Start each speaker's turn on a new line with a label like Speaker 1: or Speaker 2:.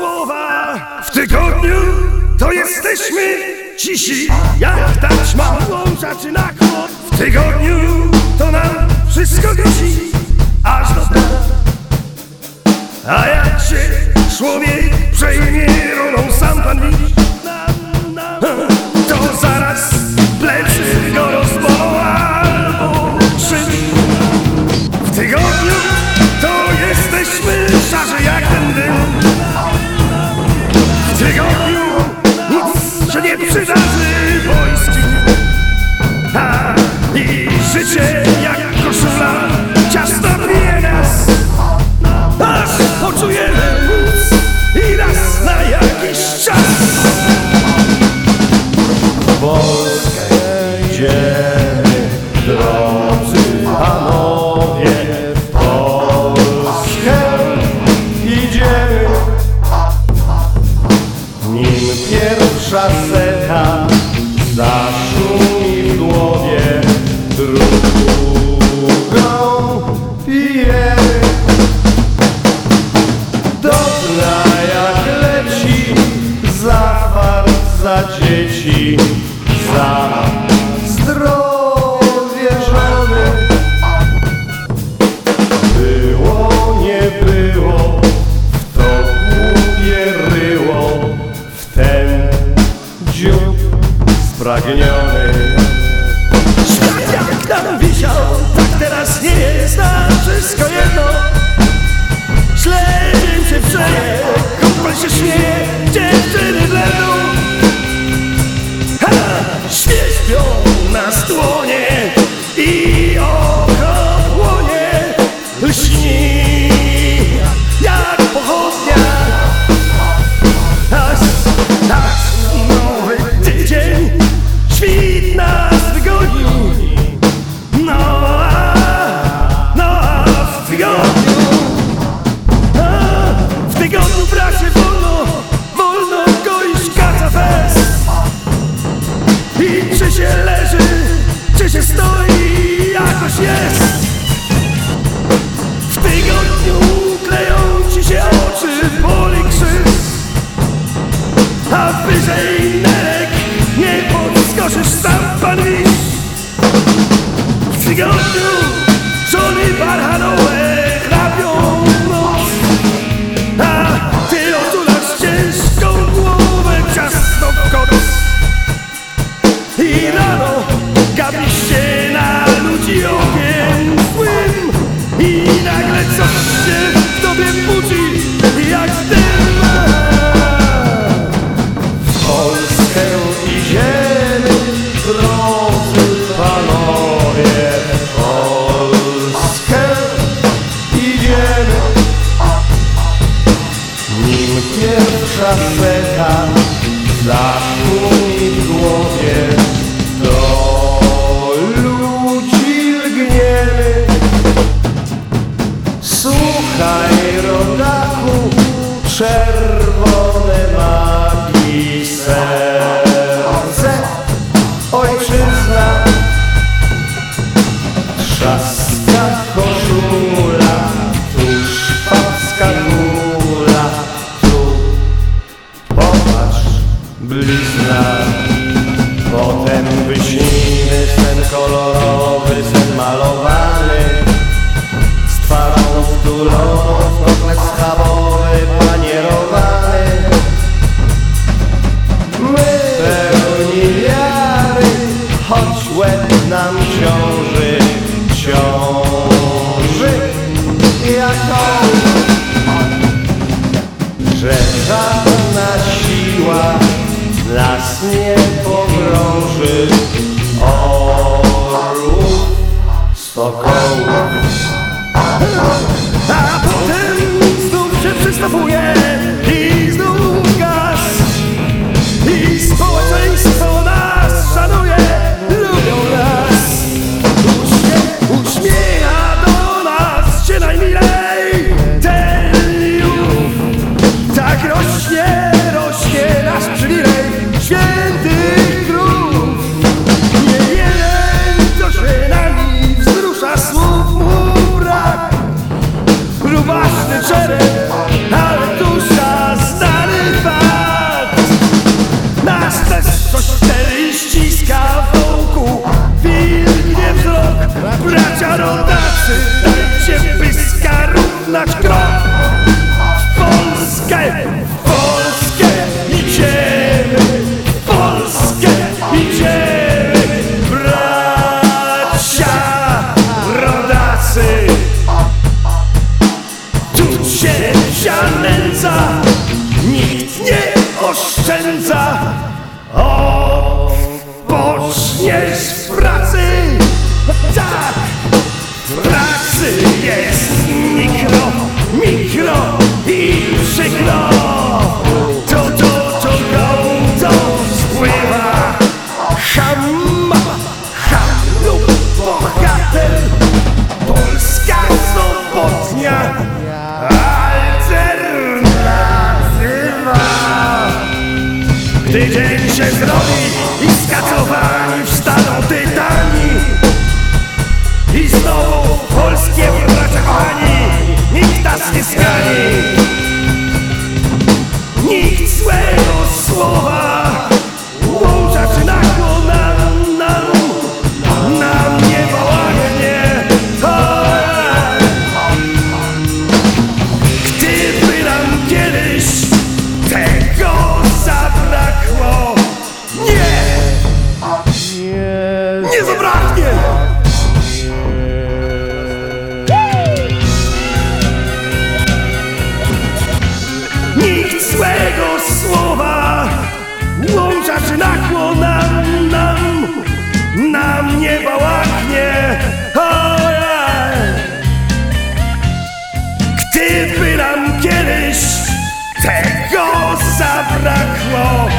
Speaker 1: słowa. W tygodniu to jesteśmy cisi jak taćma łączaczy na kłod w tygodniu to nam wszystko gosi aż do dna. A jak się człowiek przejmie rolą sam pan widzi. To zaraz plecy go rozbolą albo krzywi. W tygodniu to jesteśmy szarzy jak ten dym Się nie przydarzy. Wojsku i życie jak koszula. Ciasno bije nas. Aż poczujemy móc i raz na jakiś czas.
Speaker 2: Polskę idziemy, drodzy panowie, drugą pijemy. Do dna jak leci zachwat za dzieci, za zdrowie żony. Było, nie było, w to głupie ryło, w ten dziób spragniony.
Speaker 1: Świat jak tam wisiał, tak teraz nie jest nam wszystko jedno Źle dzień się przeje, kumpel się śmieje, dziewczyny blendą Ha! A
Speaker 2: pierwsza seta zaszumi w głowie, do ludzi lgniemy. Słuchaj, rodaku, czerwone magii serce, ojczyzna, trzaska 让。
Speaker 1: Psia nędza Nikt nie oszczędza. Odpoczniesz w pracy. Tak pracy jest mikro, mikro i przykro. To, to, to ją to spływa Ham, ham lub bohater. Polska sobotnia Gdy dzień się zrobi i skacowani wstaną tytani. I znowu Nikt złego słowa Łącza czy nakło nam, nam Nam nie bałagnie. Ojej. Gdyby nam kiedyś Tego zabrakło